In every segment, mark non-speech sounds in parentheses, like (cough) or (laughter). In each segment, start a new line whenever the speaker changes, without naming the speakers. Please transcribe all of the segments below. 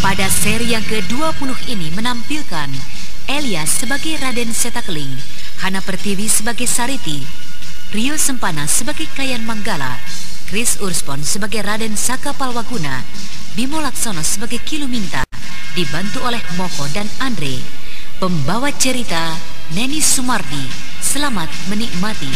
Pada seri yang ke-20 ini menampilkan Elias sebagai Raden Setakling, Hana Pertiwi sebagai Sariti, Rio Sempana sebagai Kayan Manggala, Chris Urspon sebagai Raden Saka Palwaguna, Bimo Laksono sebagai Kiluminta, dibantu oleh Moko dan Andre. Pembawa cerita Neni Sumardi. Selamat menikmati.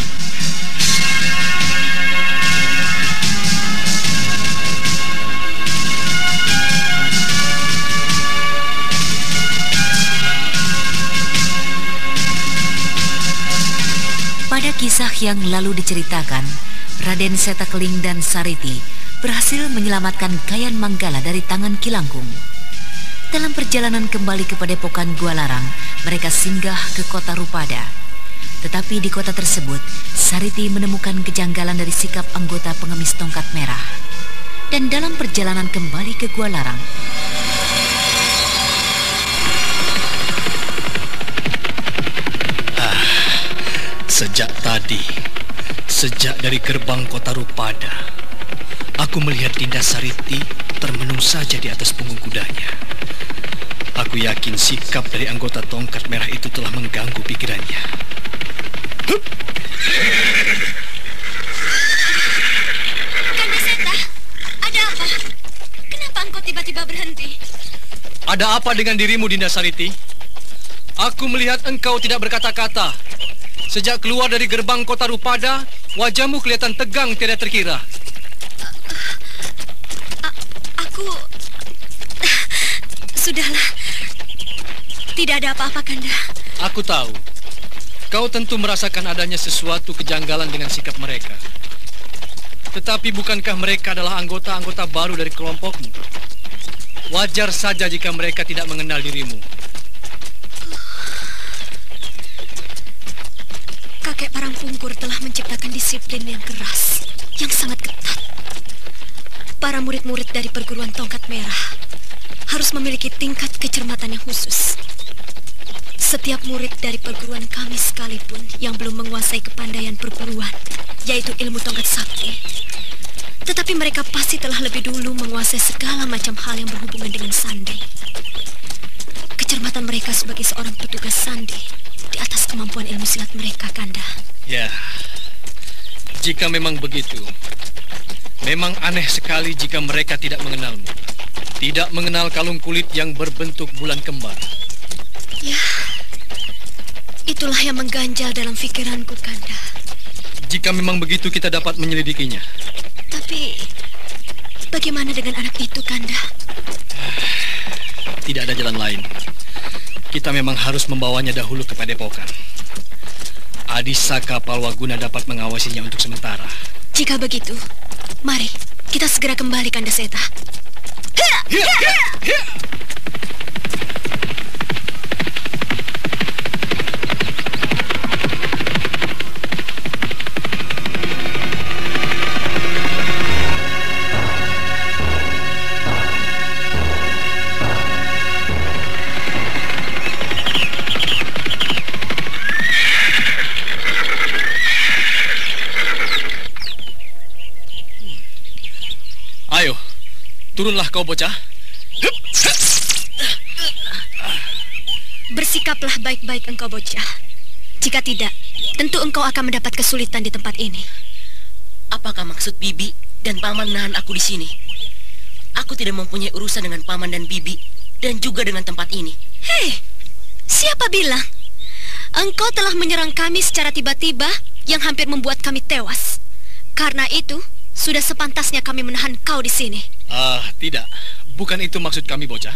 Kisah yang lalu diceritakan, Raden Setakling dan Sariti berhasil menyelamatkan Kayan Manggala dari tangan Kilangkung. Dalam perjalanan kembali ke Padepokan Gua Larang, mereka singgah ke kota Rupada. Tetapi di kota tersebut, Sariti menemukan kejanggalan dari sikap anggota pengemis tongkat merah. Dan dalam perjalanan kembali ke Gua Larang,
Sejak tadi, sejak dari gerbang kota Rupada, aku melihat Dinda Sariti termenung saja di atas punggung kudanya. Aku yakin sikap dari anggota tongkat merah itu telah mengganggu pikirannya. Hup!
Kanda Seta, ada apa? Kenapa engkau tiba-tiba berhenti?
Ada apa dengan dirimu, Dinda Sariti? Aku melihat engkau tidak berkata-kata. Sejak keluar dari gerbang kota Rupada, wajahmu kelihatan tegang tiada terkira.
A- aku... (laughs) Sudahlah. Tidak ada apa-apa, Kanda.
Aku tahu. Kau tentu merasakan adanya sesuatu kejanggalan dengan sikap mereka. Tetapi bukankah mereka adalah anggota-anggota baru dari kelompokmu? Wajar saja jika mereka tidak mengenal dirimu.
Disiplin yang keras, yang sangat ketat. Para murid-murid dari perguruan tongkat merah harus memiliki tingkat kecermatan yang khusus. Setiap murid dari perguruan kami sekalipun yang belum menguasai kepandaian perguruan, yaitu ilmu tongkat sakti. Tetapi mereka pasti telah lebih dulu menguasai segala macam hal yang berhubungan dengan sandi. Kecermatan mereka sebagai seorang petugas sandi di atas kemampuan ilmu silat mereka, Kanda.
Ya, jika memang begitu, memang aneh sekali jika mereka tidak mengenalmu. Tidak mengenal kalung kulit yang berbentuk bulan kembar.
Ya, itulah yang mengganjal dalam pikiranku, Kanda.
Jika memang begitu, kita dapat menyelidikinya.
Tapi, bagaimana dengan anak itu, Kanda?
Tidak ada jalan lain. Kita memang harus membawanya dahulu ke Padepokan. Adisaka Palwaguna dapat mengawasinya untuk sementara.
Jika begitu, mari kita segera kembali, Kanda Seta.
Ayo, turunlah kau bocah.
Bersikaplah baik-baik engkau bocah. Jika tidak, tentu engkau akan mendapat kesulitan di tempat ini.
Apakah maksud Bibi dan Paman menahan aku di sini? Aku tidak mempunyai urusan dengan Paman dan Bibi dan juga dengan tempat ini.
Hei, siapa bilang? Engkau telah menyerang kami secara tiba-tiba yang hampir membuat kami tewas. Karena itu, sudah sepantasnya kami menahan kau di sini.
Ah, tidak. Bukan itu maksud kami, bocah.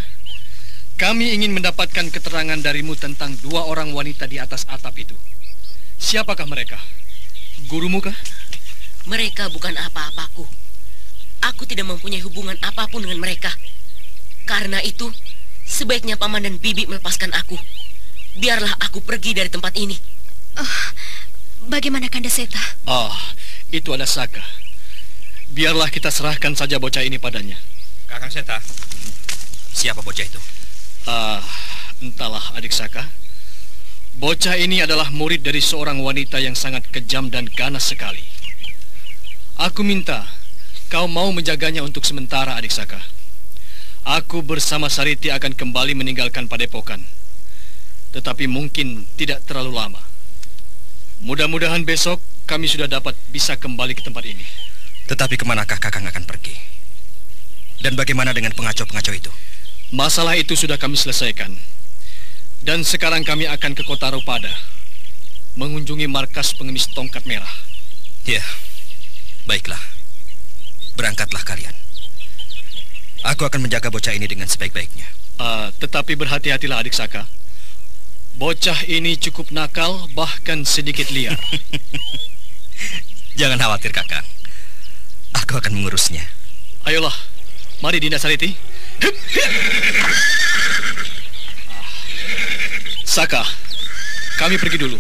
Kami ingin mendapatkan keterangan darimu tentang dua orang wanita di atas atap itu. Siapakah mereka? Gurumu kah?
Mereka bukan apa-apaku. Aku tidak mempunyai hubungan apa pun dengan mereka. Karena itu, sebaiknya Paman dan Bibi melepaskan aku. Biarlah aku pergi dari tempat ini.
Oh, bagaimana Kanda Seta?
Ah, itu ada Saka. Biarlah kita serahkan saja bocah ini padanya.
Kakang Seta, siapa bocah itu?
Ah, entahlah adik Saka. Bocah ini adalah murid dari seorang wanita yang sangat kejam dan ganas sekali. Aku minta kau mau menjaganya untuk sementara adik Saka. Aku bersama Sariti akan kembali meninggalkan padepokan. Tetapi mungkin tidak terlalu lama. Mudah-mudahan besok kami sudah dapat bisa kembali ke tempat ini.
Tetapi ke manakah Kakang akan pergi? Dan bagaimana dengan pengacau-pengacau itu?
Masalah itu sudah kami selesaikan. Dan sekarang kami akan ke kota Rupada. Mengunjungi markas pengemis tongkat merah.
Ya, baiklah. Berangkatlah kalian. Aku akan menjaga bocah ini dengan sebaik-baiknya.
Uh, tetapi berhati-hatilah adik Saka. Bocah ini cukup nakal, bahkan sedikit liar. (laughs)
Jangan khawatir, Kakang. Aku akan mengurusnya.
Ayolah, mari Dinda Sariti. Saka, kami pergi dulu.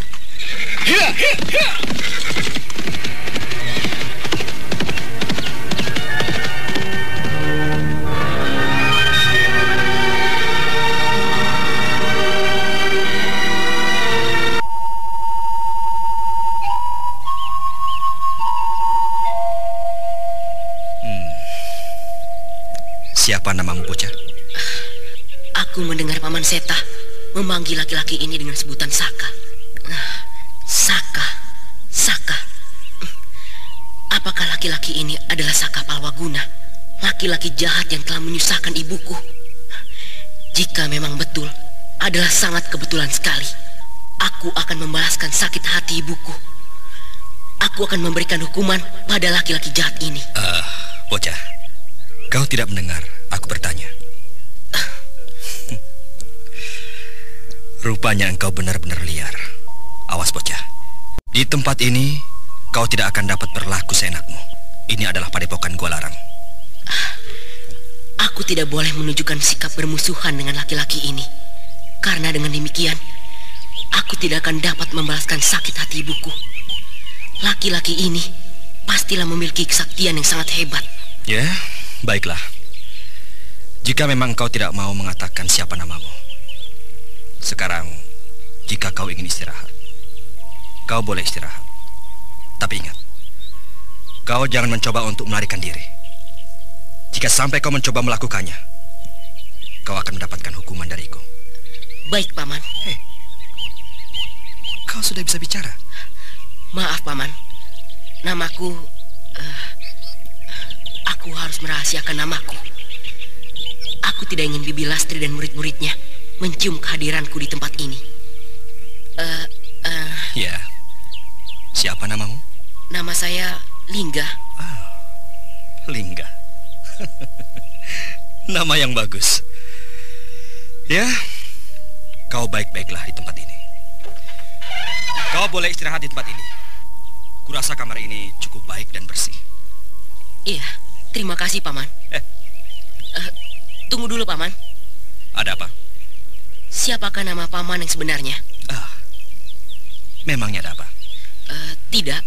Seta memanggil laki-laki ini dengan sebutan Saka. Saka, Saka. Apakah laki-laki ini adalah Saka Palwaguna? Laki-laki jahat yang telah menyusahkan ibuku. Jika memang betul, adalah sangat kebetulan sekali. Aku akan membalaskan sakit hati ibuku. Aku akan memberikan hukuman pada laki-laki jahat ini.
Uh, bocah, kau tidak mendengar Aku bertanya. Rupanya engkau benar-benar liar. Awas bocah. Di tempat ini kau tidak akan dapat berlaku seenakmu. Ini adalah padepokan gua larang.
Aku tidak boleh menunjukkan sikap bermusuhan dengan laki-laki ini. Karena dengan demikian, aku tidak akan dapat membalaskan sakit hati ibuku. Laki-laki ini pastilah memiliki kesaktian yang sangat hebat.
Ya, baiklah. Jika memang kau tidak mau mengatakan siapa namamu. Sekarang, jika kau ingin istirahat, kau boleh istirahat. Tapi ingat, kau jangan mencoba untuk melarikan diri. Jika sampai kau mencoba melakukannya, kau akan mendapatkan hukuman dariku.
Baik, Paman.
Hei, kau sudah bisa bicara.
Maaf, Paman. Namaku... Uh, aku harus merahasiakan namaku. Aku tidak ingin Bibi Lastri dan murid-muridnya mencium kehadiranku di tempat ini. Uh,
uh, ya. Siapa namamu?
Nama saya Lingga.
Ah, Lingga. (laughs) Nama yang bagus. Ya, kau baik-baiklah di tempat ini. Kau boleh istirahat di tempat ini. Kurasa kamar ini cukup baik dan bersih.
Iya, terima kasih, Paman. Eh. Uh, Tunggu dulu, Paman.
Ada apa?
Siapakah nama Paman yang sebenarnya?
Ah, memangnya ada apa?
Uh, tidak,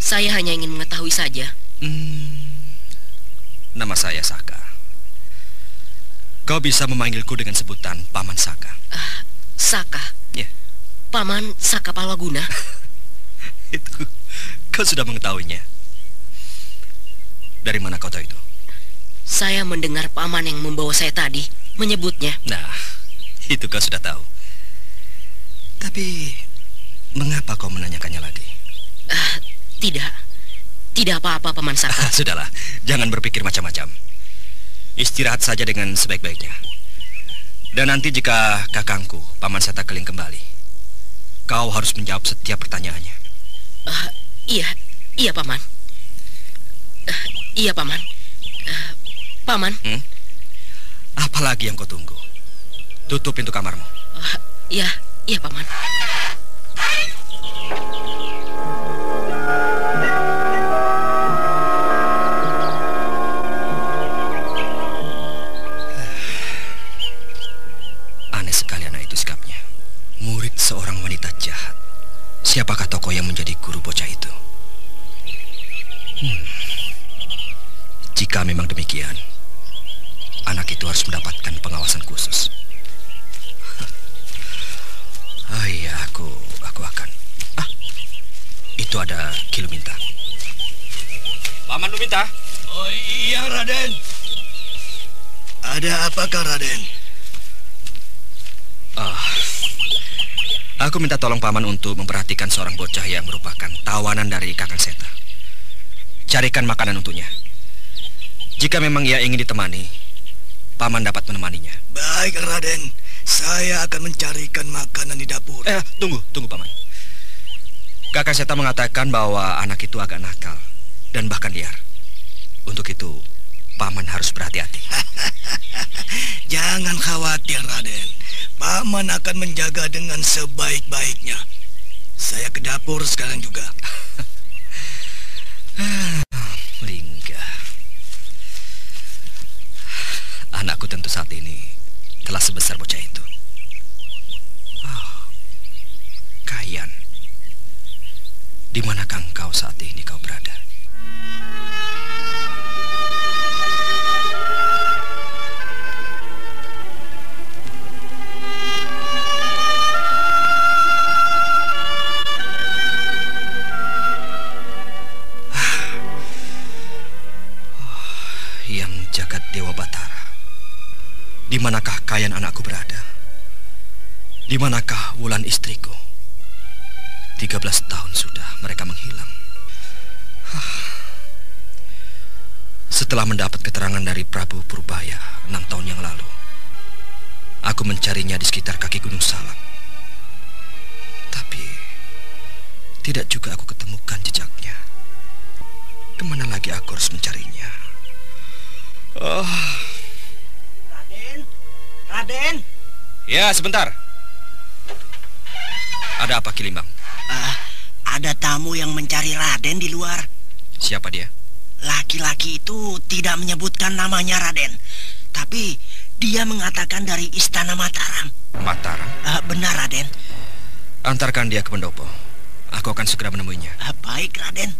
saya hanya ingin mengetahui saja. Hmm,
nama saya Saka. Kau bisa memanggilku dengan sebutan Paman Saka. Uh,
Saka?
Ya. Yeah.
Paman Saka Palwaguna? (laughs)
itu, kau sudah mengetahuinya. Dari mana kau tahu itu?
Saya mendengar paman yang membawa saya tadi menyebutnya.
Nah, (laughs) itu kau sudah tahu. Tapi Mengapa kau menanyakannya lagi?
Uh, tidak. Tidak apa-apa, Paman Saka.
Sudahlah, jangan berpikir macam-macam. Istirahat saja dengan sebaik-baiknya. Dan nanti jika kakangku, Paman Seta Keling kembali, kau harus menjawab setiap pertanyaannya.
Uh, iya, iya, Paman. Uh, iya, Paman. Uh, Paman. Hmm?
Apalagi yang kau tunggu? Tutup pintu kamarmu.
Uh, iya, iya, Paman.
Paman Luminta.
Oh iya, Raden. Ada apakah, Raden?
Ah, Aku minta tolong paman untuk memperhatikan seorang bocah yang merupakan tawanan dari Kakang Seta. Carikan makanan untuknya. Jika memang ia ingin ditemani, paman dapat menemaninya.
Baik, Raden. Saya akan mencarikan makanan di dapur.
Eh, tunggu, tunggu paman. Kakang Seta mengatakan bahwa anak itu agak nakal dan bahkan liar. Untuk itu, paman harus berhati-hati. (laughs)
Jangan khawatir, Raden. Paman akan menjaga dengan sebaik-baiknya. Saya ke dapur sekarang juga. (sighs)
Lingga. Anakku tentu saat ini telah sebesar bocah itu. Oh, Kayan. Di manakah engkau saat ini kau berada? Kayan anakku berada? Di manakah Wulan istriku? 13 tahun sudah mereka menghilang. Setelah mendapat keterangan dari Prabu Purbaya enam tahun yang lalu, aku mencarinya di sekitar kaki Gunung Salam. Tapi tidak juga aku ketemukan jejaknya. Ke mana lagi aku harus mencarinya?
Oh. Raden.
Ya, sebentar. Ada apa, Kilimbang?
Uh, ada tamu yang mencari Raden di luar.
Siapa dia?
Laki-laki itu tidak menyebutkan namanya Raden, tapi dia mengatakan dari Istana Mataram.
Mataram?
Uh, benar, Raden.
Antarkan dia ke pendopo. Aku akan segera menemuinya.
Uh, baik, Raden.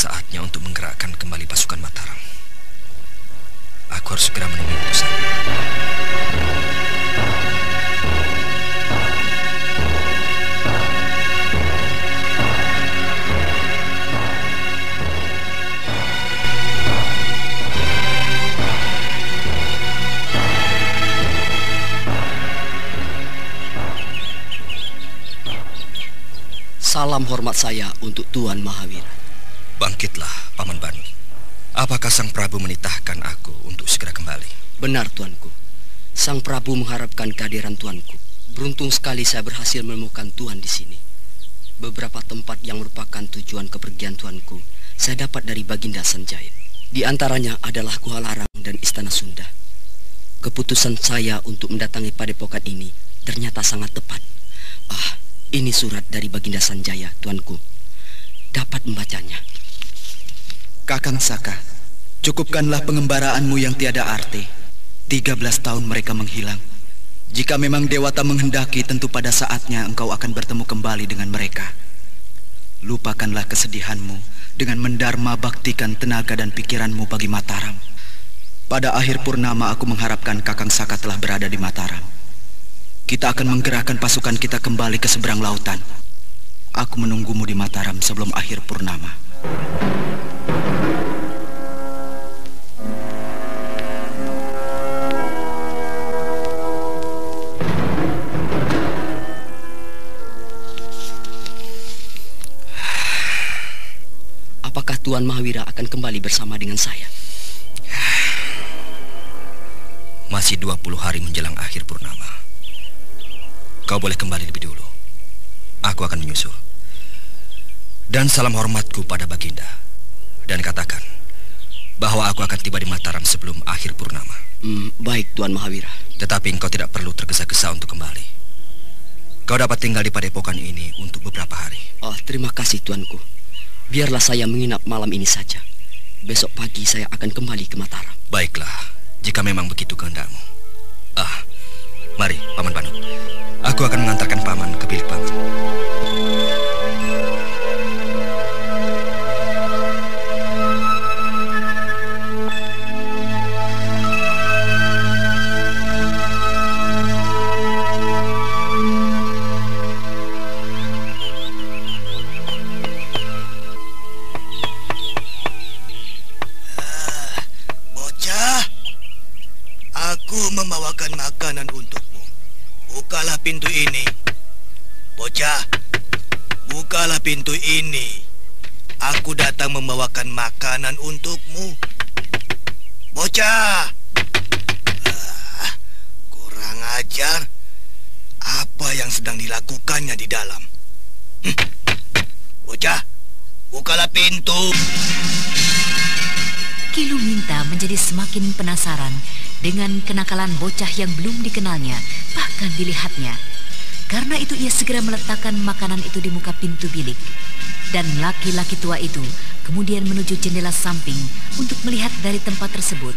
Saatnya untuk menggerakkan kembali pasukan Mataram. Aku harus segera menemui utusan.
Salam hormat saya untuk Tuan Mahavira.
Bangkitlah, Paman Banu. Apakah Sang Prabu menitahkan aku untuk segera kembali?
Benar, Tuanku. Sang Prabu mengharapkan kehadiran Tuanku. Beruntung sekali saya berhasil menemukan Tuan di sini. Beberapa tempat yang merupakan tujuan kepergian Tuanku, saya dapat dari Baginda Sanjaya. Di antaranya adalah Gua Larang dan Istana Sunda. Keputusan saya untuk mendatangi padepokan ini ternyata sangat tepat. Ah, ini surat dari Baginda Sanjaya, tuanku. Dapat membacanya.
Kakang Saka, cukupkanlah pengembaraanmu yang tiada arti. 13 tahun mereka menghilang. Jika memang Dewata menghendaki, tentu pada saatnya engkau akan bertemu kembali dengan mereka. Lupakanlah kesedihanmu dengan mendarma baktikan tenaga dan pikiranmu bagi Mataram. Pada akhir purnama aku mengharapkan Kakang Saka telah berada di Mataram. kita akan menggerakkan pasukan kita kembali ke seberang lautan. Aku menunggumu di Mataram sebelum akhir purnama.
Masih 20 hari menjelang akhir purnama. Kau boleh kembali lebih dulu. Aku akan menyusul. Dan salam hormatku pada Baginda. Dan katakan bahwa aku akan tiba di Mataram sebelum akhir purnama.
Hmm, baik, Tuan Mahawira.
Tetapi engkau tidak perlu tergesa-gesa untuk kembali. Kau dapat tinggal di padepokan ini untuk beberapa hari.
Oh, terima kasih, Tuanku. Biarlah saya menginap malam ini saja. Besok pagi saya akan kembali ke Mataram.
Baiklah, jika memang begitu kehendakmu. Ah, mari, Paman Panut. Aku akan mengantarkan Paman ke bilik paman.
Bukalah pintu.
Kilu Minta menjadi semakin penasaran dengan kenakalan bocah yang belum dikenalnya, bahkan dilihatnya. Karena itu ia segera meletakkan makanan itu di muka pintu bilik. Dan laki-laki tua itu kemudian menuju jendela samping untuk melihat dari tempat tersebut.